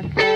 Thank you.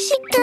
し